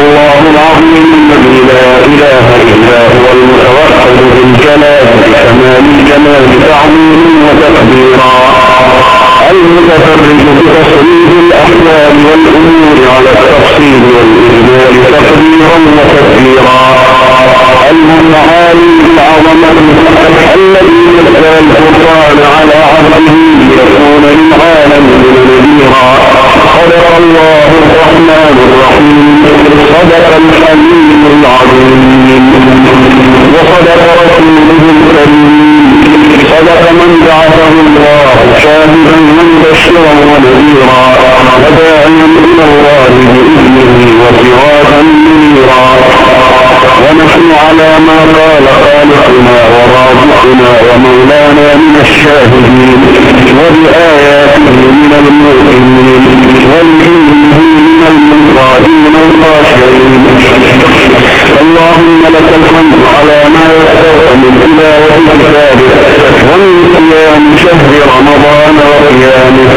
الله العظيم الذي لا إله إلا هو المتوحد بالجلال بكمال الجمال تعظيما وتقديرا. المتفرد بتصريف الاحلام والأمور على التفصيل والإجمال تقديرا وتدبيرا المتعالي العظمة الذي نزل القرآن على عبده ليكون للعالم نذيرا صدق الله الرحمن الرحيم صدق الحليم العظيم وصدق رسوله الكريم صدق من بعثه الله شاهدا مبشرا ونذيرا وداعيا إلى الله بإذنه وسراجا منيرا ونحن على ما قال خالقنا ورازقنا ومولانا من الشاهدين وبآياته من المؤمنين وبإذنه من المنقادين الخاشعين اللهم لك الحمد على ما يسر من تلاوة كتابك ومن صيام شهر رمضان وقيامه.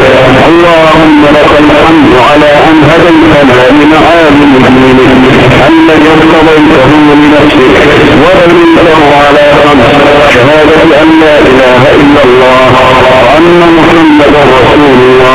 اللهم لك الحمد على أن هديتنا لمعالم دينك الذي ارتضيته لنفسك ودليله على خمس. شهادة أن لا إله إلا الله وأن محمدا رسول الله.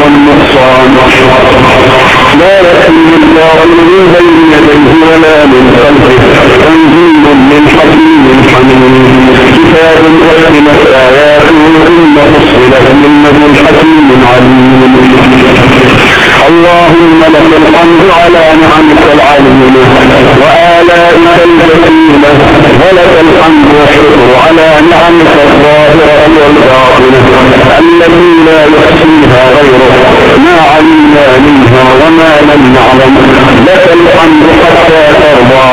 والنقصان لا يأتي الدار من بين يديه ولا من خلفه تنزيل من حكيم حميد كتاب أحكمت آياته ثم فصلت من لدن حكيم عليم. اللهم لك الحمد على نعمك العظيمة وآلائك الجسيمة ولك الحمد والشكر على نعمك الظاهرة والباطنة التي لا يحصيها غيرك ما علمنا منها وما لم نعلم. لك الحمد حتى ترضى.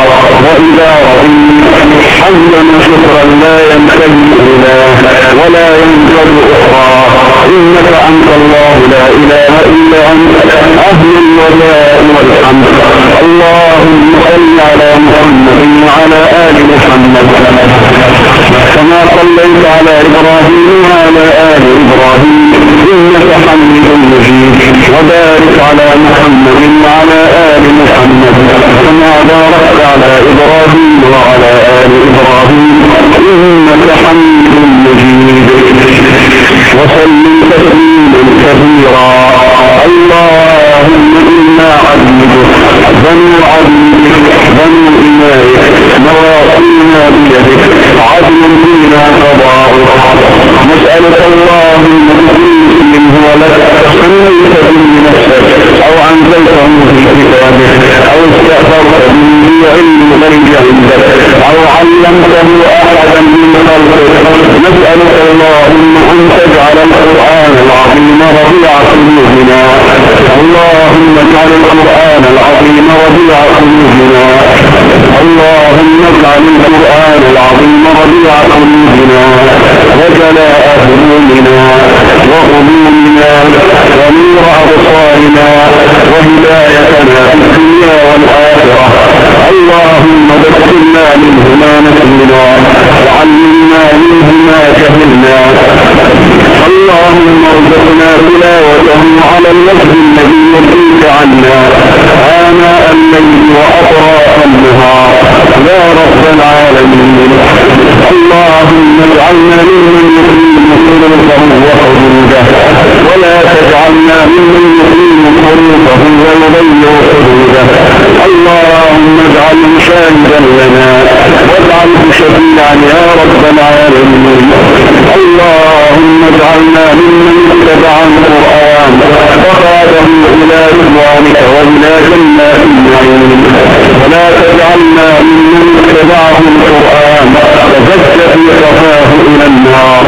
وإذا رضيت حمدا شكرا لا ينتهي إله ولا ينجد أخرى. إنك أنت الله لا إله إلا أنت. أهل الولاء والحمد اللهم صل على محمد وعلى آل محمد كما صليت على إبراهيم وعلى آل إبراهيم إنك حميد مجيد وبارك على محمد وعلى آل محمد كما باركت على إبراهيم وعلى آل إبراهيم إنك حميد مجيد وسلم تسليما كثيرا. اللهم إنا عبيدك بنو بنو إمائك نواصينا بيدك عدل نسألك اللهم اللهم اجعل القرآن العظيم ربيع قلوبنا. اللهم اجعل القرآن العظيم ربيع قلوبنا وجلاء همومنا وغمومنا ونور أبصارنا وهدايتنا في الدنيا والآخرة. اللهم ذكرنا منه ما نسينا وعلمنا منه ما جهلنا. اللهم ارزقنا تلاوته على الوجه عنا آناء الليل وأطراف النهار. يا رب العالمين اللهم اجعلنا ممن يقيم حروفه وحدوده ولا تجعلنا ممن يقيم حدوده اللهم اجعله شاهدا لنا واجعله شفيعا يا رب العالمين. اللهم اجعلنا ممن اتبع القرآن وقاده إلى رضوانك وإلى جنات النعيم. ولا تجعلنا ممن اتبعه القرآن وزد في صفاه إلى النار.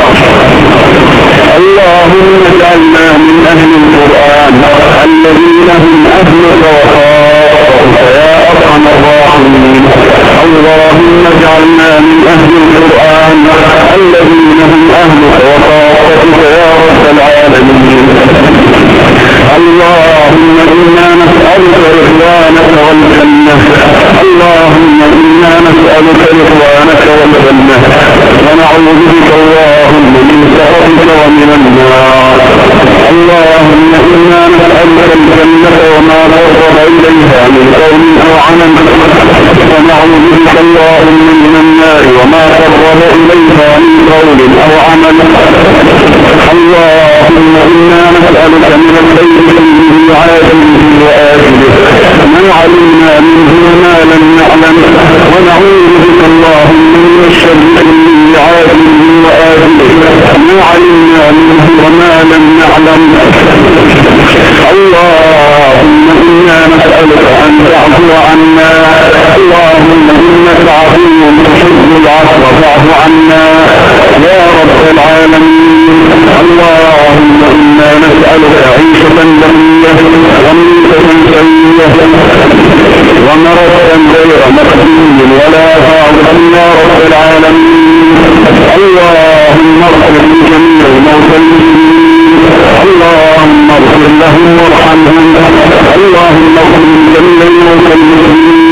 قول أو عمل. اللهم إنا نسألك من الخير كله عاجله وآجله ما علمنا منه وما لم نعلم ونعوذ بك اللهم من الشر كله عاجله وآجله ما علمنا منه وما لم نعلم. اللهم إنا نسألك أن تعفو عنا. اللهم إنك عفو تحب العفو فاعف عنا. يا رب العالمين. اللهم إنا نسألك عيشة بقية وميتة سيئة ومرضا غير مقدوم ولا فاضل يا رب العالمين. اللهم اغفر لجميع موتى المسلمين اللهم اغفر لهم وارحمهم. اللهم اغفر لجميع موتى المسلمين.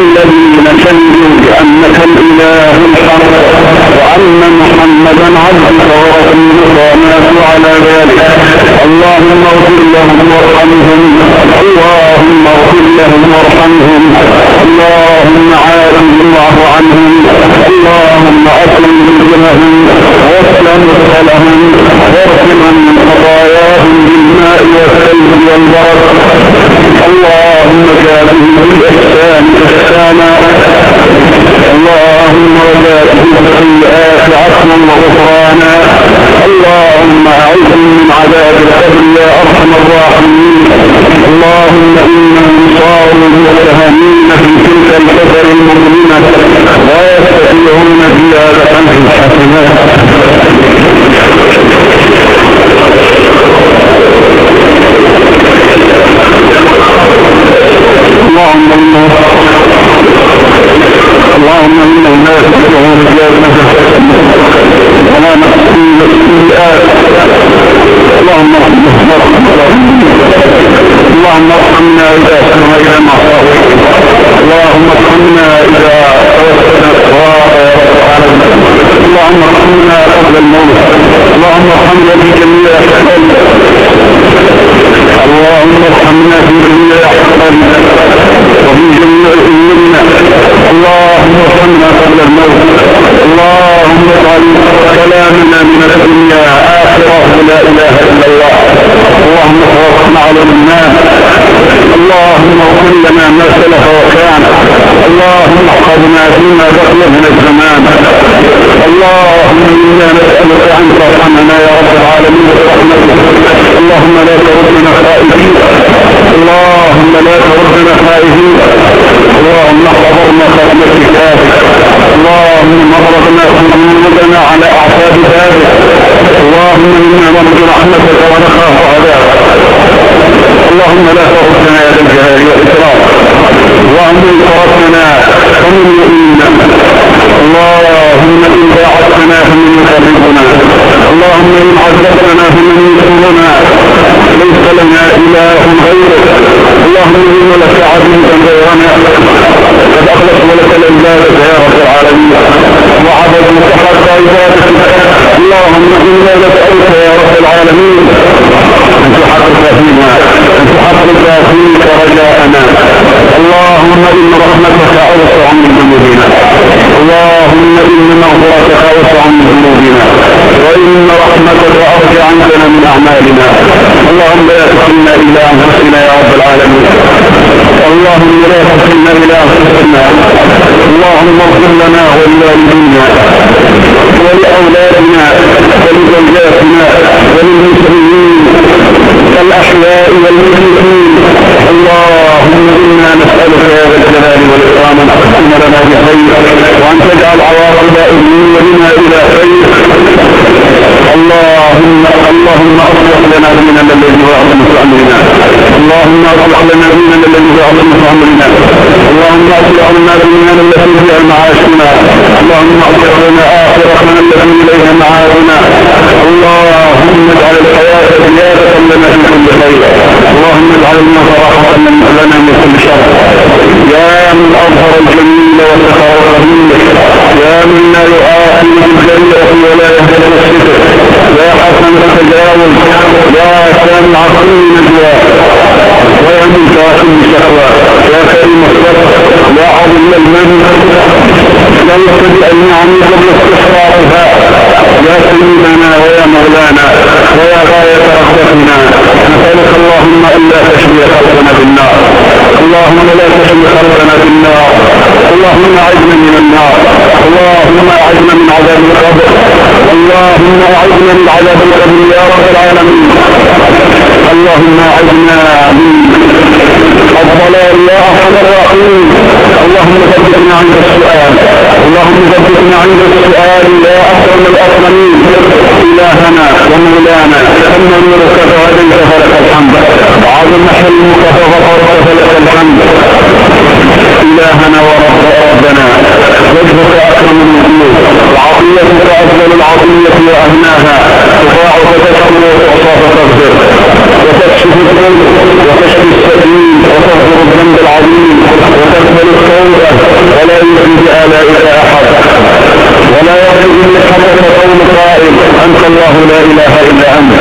الذين شهدوا بأنك الإله الحق وأن محمدا عبدك ورسولك وماتوا على ذلك. اللهم اغفر لهم وارحمهم. اللهم اغفر لهم وارحمهم. اللهم عافهم واعف عنهم. اللهم اكرم نزلهم وأسلم مدخلهم واغفرهم من خطاياهم بالماء والثلج والبرد. اللهم جازهم بالإحسان. احسانا اللهم ارحمنا قبل الموت اللهم ارحمنا في جميع احوالنا اللهم ارحمنا في جميع احوالنا وفي جميع أمورنا. اللهم ارحمنا قبل الموت. اللهم اجعل كلامنا من الدنيا آخرة. لا إله إلا الله. اللهم توفنا على الناس اللهم اغفر لنا ما سلف وكان. اللهم احفظنا فيما بقي من الزمان. اللهم إنا نسألك أن ترحمنا يا رب العالمين برحمتك. اللهم لا تردنا خائفين. اللهم لا تردنا خائفين. اللهم احفظنا خدمة كتابك اللهم مرضنا قلوبنا على أعصاب ذلك اللهم أنا نرجو رحمتك ونخاف عذابك اللهم لا تردنا يا ذا الجلال والإكرام اللهم ان تركتنا فمن يؤمننا. اللهم إن باعدتنا فمن يخرجنا اللهم إن عذبتنا فمن يسرنا ليس لنا إله غيرك. اللهم إن لك عبيدا غيرنا. قد اخلص لك العباده يا رب العالمين. وعبدوا حق عبادتك اللهم أنا نسالك يا رب العالمين. أن تحقق فينا. أن تحقق فيك رجاءنا. اللهم إن رحمتك أوسع وإن رحمتك ارجع عندنا من أعمالنا. اللهم لا تكلنا إلى أنفسنا يا رب العالمين. اللهم لا تكلنا إلى أنفسنا. اللهم اغفر لنا ولوالدينا ولأولادنا ولزوجاتنا وللمسلمين الاحياء والميتين. اللهم إنا نسألك يا ذا الجلال والإكرام أن تختم لنا بخير وأن تجعل عواقب امورنا إلى خير. اللهم اللهم أصلح لنا ديننا الذي هو اعظم أمرنا. اللهم أصلح لنا ديننا الذي هو اعظم أمرنا. اللهم أصلح لنا ديننا الذي معاشنا اللهم اغفر لنا آخرتنا التي إليها معادنا. اللهم اجعل الحياة زيادة لنا في كل خير. اللهم اجعل الموت لنا من كل شر. يا من أظهر الجميل وسخر القبيل يا من لا يؤاخذ بالجريره ولا يهتم الشكر يا حسن التجاوز. يا سامع كل نجوى ويا من كل شكوى يا كريم الصبر يا عظيم المن ليس بأنعم قبل استحقاقها يا سيدنا ويا مولانا ويا غاية رغبتنا نسألك اللهم ألا تشوي خلقنا بالنار. اللهم لا تشوي خلقنا بالنار. اللهم أعذنا من النار. اللهم أعذنا من عذاب القبر. اللهم أعذنا من عذاب القبر يا رب العالمين. اللهم أعذنا من الضلال يا أرحم الراحمين. اللهم ثبتنا عند السؤال. اللهم ثبتنا عند السؤال يا أكرم الأكرمين. إلهنا ومولانا ثم نورك فهديت فلك الحمد. وعظم حلمك فغفرت فلك الحمد. إلهنا ورب ربنا وجهك أكرم الوجود وعطيتك أفضل العطية وأهناها تطاع فتشكر وتعصى فتغفر وتكشف الذنب وتشفي السبيل وتغفر الذنب العظيم وتقبل التوبة ولا يؤذي بآلائك أحد. أنت الله لا إله إلا أنت.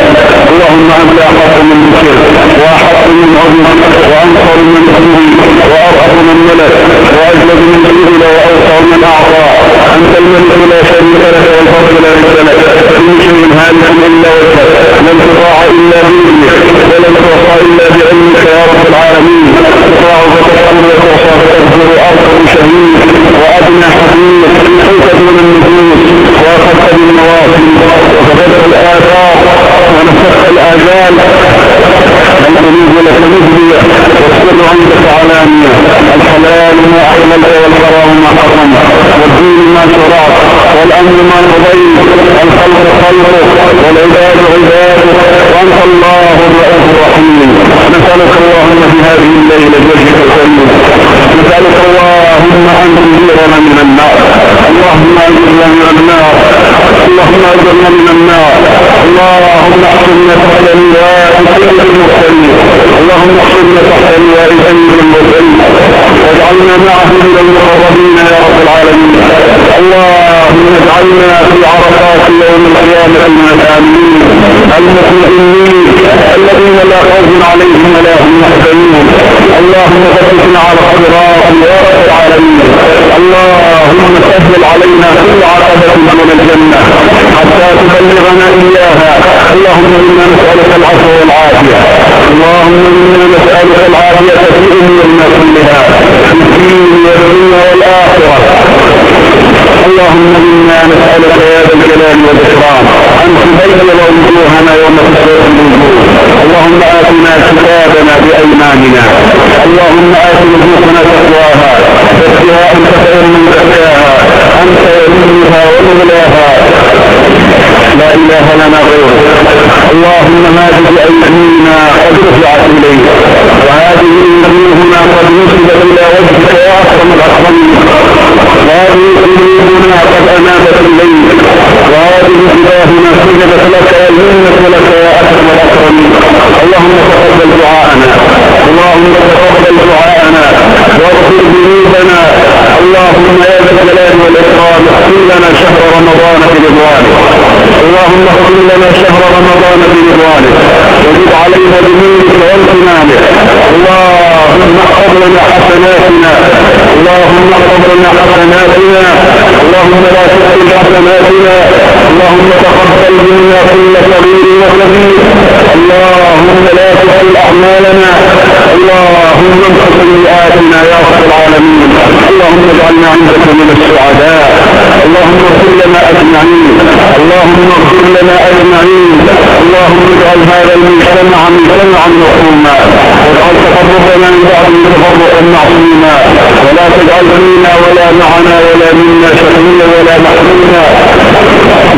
اللهم أنت أحق من ذكر وأحق من عظم وأنصر من حبيب وأرحم من ملك وأجلد من سئل وأوسع من أعطى. أنت الملك لا شريك لك والفضل لا مثل لك. كل شيء هالك إلا وجهك. لن تطاع إلا بإذنك ولن توصى إلا بعلمك يا رب العالمين. تطاع فتسأل وتوصى فتغفر أرقب شهيد وأدنى حبيب حيث دون وأخذت بالنواصي وكتبت الآثار ونفخت الآجال القلوب لك نجلي والسر عندك علانية. الحلال ما أحللت والحرام ما حرمت. والدين ما شرعت والأمر ما قضيت. الخلق خلقك والعباد عبادك. وأنت الله الرؤوف الرحيم. نسألك اللهم في هذه الليلة بوجهك الكريم. نسألك اللهم أن تنذرنا من النار. اللهم أجرنا من النار. اللهم أجرنا من النار. اللهم احفظنا تحت لواء سيد المرسلين. اللهم احفظنا تحت لواء سيد المرسلين. واجعلنا معه من المقربين يا رب العالمين. اللهم اجعلنا في عرفات يوم القيامة من الآمنين. المطمئنين الذين لا خوف عليهم ولا هم يحزنون اللهم ثبتنا على الصراط يا رب العالمين اللهم سهل علينا كل عقبة من الجنة حتى تبلغنا إياها اللهم إنا نسألك العفو والعافية اللهم إنا نسألك العافية في أمورنا كلها في الدين والدنيا والآخرة اللهم إنا نسألك يا ذا الجلال والإكرام أن تبين وجوهنا يوم تسوق الوجوه. اللهم آتنا كتابنا بأيماننا. اللهم آت نفوسنا تقواها. زكها أنت خير من زكاها. أنت وليها ومولاها. لا إله لنا غيرك. اللهم هذه أيدينا قد رفعت إليك. وهذه وجوهنا قد نسبت إلى وجهك يا أكرم الأكرمين. وهذه قلوبنا قد أنابت إليك اللهم تقبل دعاءنا. اللهم تقبل دعاءنا. واغفر ذنوبنا. اللهم يا ذا الجلال والإكرام اغفر لنا شهر رمضان برضوانك اللهم اغفر لنا شهر رمضان برضوانك وزد علينا بنورك وامتنانك. اللهم احفظ لنا حسناتنا. اللهم احفظ لنا حسناتنا. اللهم لا تحسن حسناتنا. اللهم تقبل منا امحو سيئاتنا يا رب العالمين. اللهم اجعلنا عندك من السعداء. اللهم اغفر لنا أجمعين. اللهم اغفر لنا أجمعين. اللهم اجعل هذا المجتمع مجتمعا مرحوما واجعل تقربنا من بعض تفرقا معصوما. ولا تجعل فينا ولا معنا ولا منا شقيا ولا محروما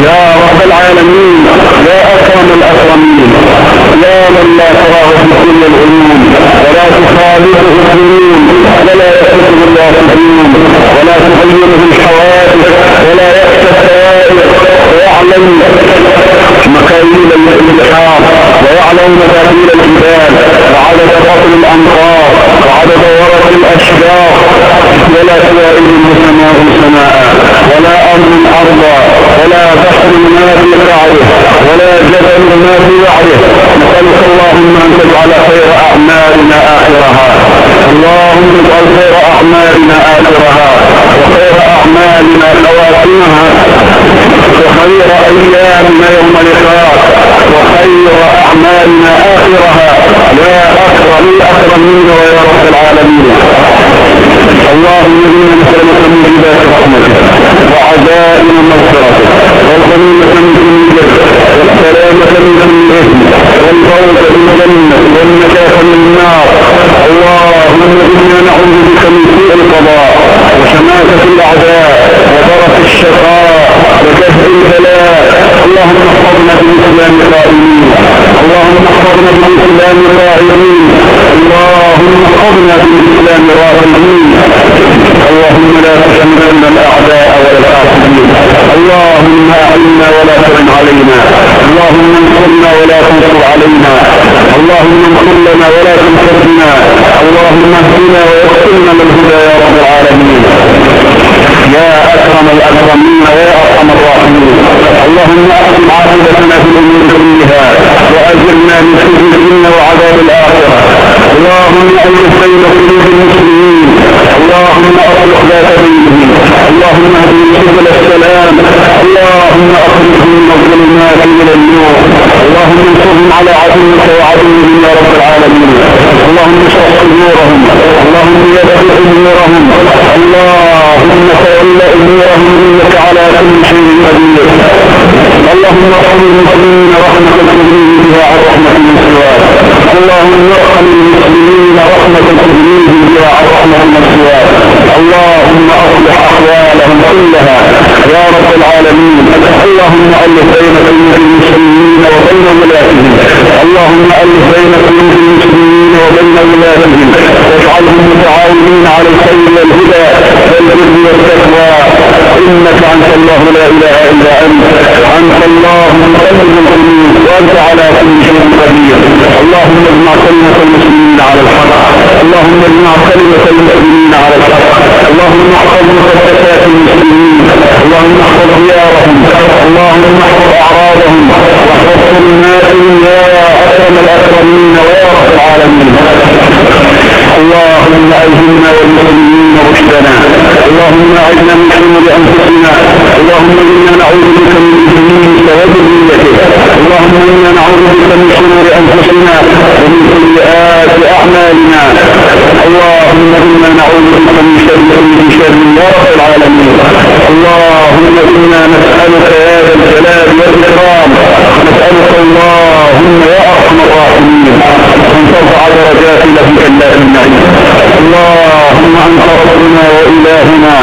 يا رب العالمين يا أكرم الأكرمين. من لا تراه في كل العلوم. ولا تخالفه الظنون. ولا يحسبه الواثقون ولا تغيره الحوادث. ولا يخشى السوائل. ويعلم اللهم أن تجعل خير أعمالنا آخرها. اللهم اجعل خير أعمالنا آخرها خواتمها وخير أيامنا يوم لقاء وخير أعمالنا آخرها. لا أكرم منك ويا رب العالمين. اللهم أنا نسالك من رحمتك وعزائم مغفرتك. قائمين اللهم احفظنا بالاسلام راغبين اللهم لا تجنبنا الاعداء ولا الحاسدين اللهم اعنا ولا تعن علينا اللهم انصرنا ولا تنصر علينا اللهم انصر لنا ولا تنصر بنا اللهم اهدنا ويسرنا للهدى يا رب العالمين يا اكرم الاكرمين ويا ارحم الراحمين اللهم احسن عاقبتنا في الأمور كلها وأجرنا من خزي الدنيا وعذاب الآخرة. اللهم ألف بين قلوب المسلمين. اللهم أصلح ذات بينهم. اللهم اهدنا سبل السلام اللهم اخرجهم من الظلمات إلى النور. اللهم انصرهم على عدوك وعدوهم يا رب العالمين. اللهم اشرح صدورهم. اللهم يسر أمورهم. اللهم تول أمورهم إنك على كل شيء قدير. اللهم ارحم المسلمين رحمة تغنيه بها عن رحمة من سواك اللهم ارحم المسلمين رحمة تغنيه بها عن رحمة من سواك اللهم أصلح أحوالهم كلها. يا رب العالمين اللهم ألف بين قلوب المسلمين وبين ولاتهم اللهم ألف بين قلوب المسلمين وبين واجعلهم متعاونين على الخير والهدى والبر والتقوى. إنك أنت الله لا إله إلا أنت. أنت الله وأنت على كل شيء قدير. اللهم اجمع كلمة المسلمين على الحق. اللهم اجمع كلمة المسلمين على الحق. اللهم احفظ مؤسسات المسلمين. اللهم احفظ ديارهم. اللهم احفظ أعراضهم. واحفظ كلماتهم يا أكرم الأكرمين ويا رب العالمين. Bismillahirrahmanirrahim. اللهم ألهمنا والمسلمين رشدنا. اللهم أعنا من شرور أنفسنا. اللهم إنا نعوذ بك من ابليس وذريته اللهم إنا نعوذ بك من شرور أنفسنا ومن سيئات أعمالنا. اللهم إنا نعوذ بك من شر كل شر يا رب العالمين. اللهم إنا نسألك يا ذا الجلال والإكرام. نسألك اللهم يا أرحم الراحمين. أن ترفع درجاتنا في جنات النعيم اللهم أنت ربنا وإلهنا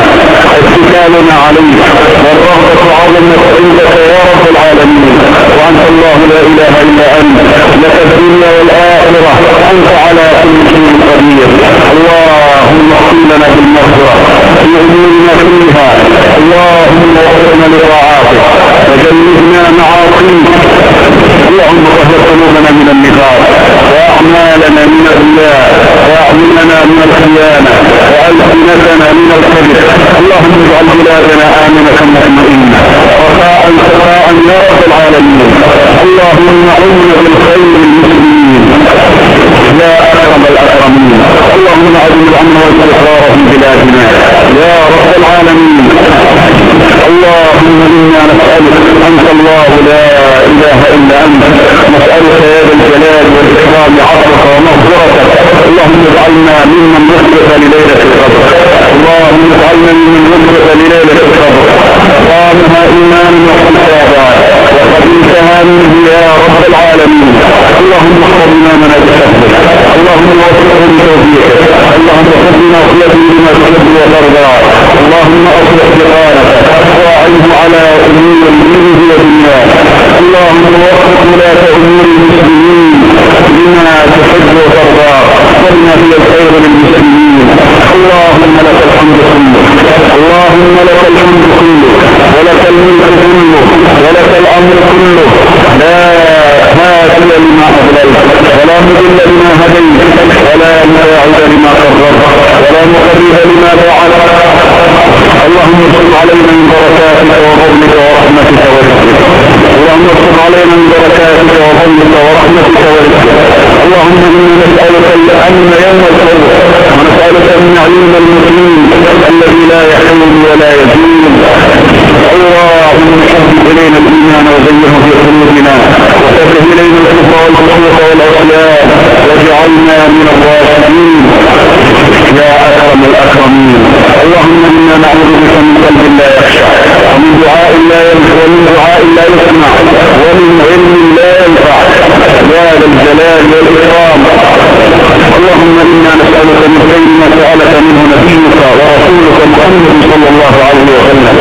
اتكالنا عليك والرغبة عظمت عندك يا رب العالمين. وأنت الله لا إله إلا أنت لك الدنيا والآخرة أنت على كل شيء قدير. اللهم اغفر لنا بالمغفرة في أمورنا كلها. اللهم وفقنا لطاعاتك وجنبنا معاصيك. اللهم طهر قلوبنا من النفاق. واعمالنا من الرياء واعيننا من الخيانه وألسنتنا من الكذب اللهم اجعل بلادنا آمنة مطمئنة. رخاء سخاء يا رب العالمين. اللهم عنا بالخير المسلمين. يا اكرم الأكرمين. اللهم اعز الامن والاستقرار في بلادنا. يا رب العالمين. اللهم إنا نسألك أنت الله لا إله إلا أنت. نسألك يا ذا الجلال والإكرام عفوك ومغفرتك. اللهم اجعلنا ممن يخلف لليلة القدر مضل لما هديت ولا مواعد لما قررت ولا مقرب لما فعلت. اللهم صل علينا من بركاتك وفضلك ورحمتك ورزقك اللهم صل علينا من بركاتك وفضلك ورحمتك ورزقك اللهم إنا نسألك الأمن يوم الفوز النعيم المقيم الذي لا يحول ولا يزول. اللهم حبب إلينا الإيمان وزينه في قلوبنا وكره إلينا والفسوق والعصيان واجعلنا من الراشدين. يا أكرم الأكرمين. اللهم إنا نعوذ بك من قلب لا يخشع ومن دعاء لا ينفع ومن دعاء لا يسمع ومن علم لا ينفع. يا ذا الجلال والإكرام. اللهم إنا نسألك من خير ما سألك منه نبيك ورسولك محمد صلى الله عليه وسلم.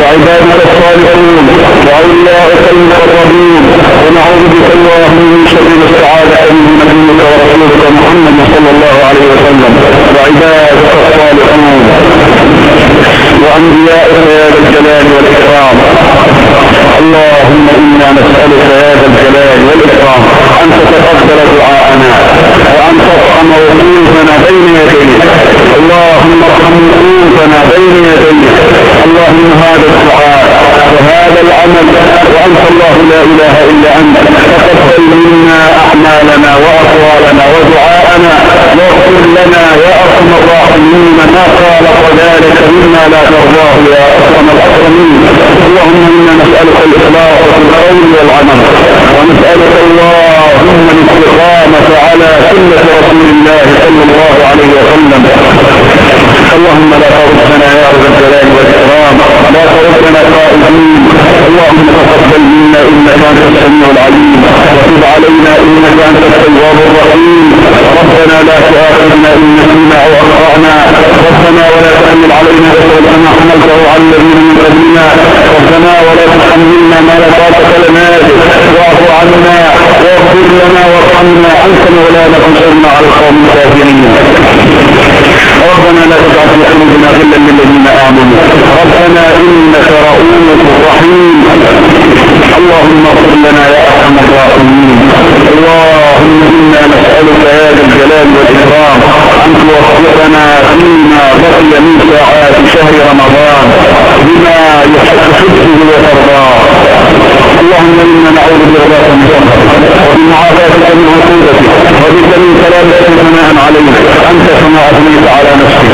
وعبادك الصالحون وأولياءك المقربين. ونعوذ بك اللهم شر الاستعاذه من نبيك ورسولك محمد صلى الله عليه وسلم وعبادك الصالحون وأنبيائك يا ذا الجلال والإكرام. اللهم إنا نسألك يا ذا الجلال والإكرام أن تتقبل دعاءنا. وان ترحم وقوفنا بين يديك اللهم ارحم وقوفنا بين يديك اللهم هذا الدعاء وهذا العمل وانت الله لا اله الا انت تقبل منا اعمالنا واقوالنا ودعاءنا واغفر لنا يا ارحم الراحمين ما خالق ذلك مما لا ترضاه يا اكرم الاكرمين اللهم أنا نسالك الاخلاص في القول والعمل ونسالك اللهم الاستقامة على سنة رسول الله صلى الله عليه وسلم. اللهم لا تردنا يا رب الجلال والإكرام لا تردنا قائدين اللهم تقبل منا إنك أنت السميع العليم وتب علينا إنك أنت التواب الرحيم. ربنا لا تؤاخذنا إن نسينا أو أخطأنا. ربنا ولا تحمل علينا إصرا كما حملته على الذين من قبلنا. ربنا ولا تحملنا ما لا طاقة لنا به. واعف عنا واغفر لنا وارحمنا. أنت مولانا فانصرنا على القوم الكافرين. ربنا لا تجعل في قلوبنا غلا للذين آمنوا. ربنا إنك رؤوف رحيم. اللهم اغفر لنا يا أرحم الراحمين. اللهم إنا نسألك يا ذا الجلال والإكرام أن توفقنا فيما بقي من ساعات شهر رمضان بما يحبه وترضاه اللهم إنا نعوذ بك من شرك ومن عذابك من عقوبتك وبك من كلامك ثناء عليك أنت كما أثنيت على نفسك.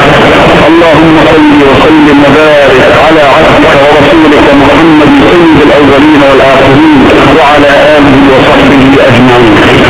اللهم صل وسلم وبارك على عبدك ورسولك محمد سيد الأولين والآخرين وعلى آله وصحبه أجمعين.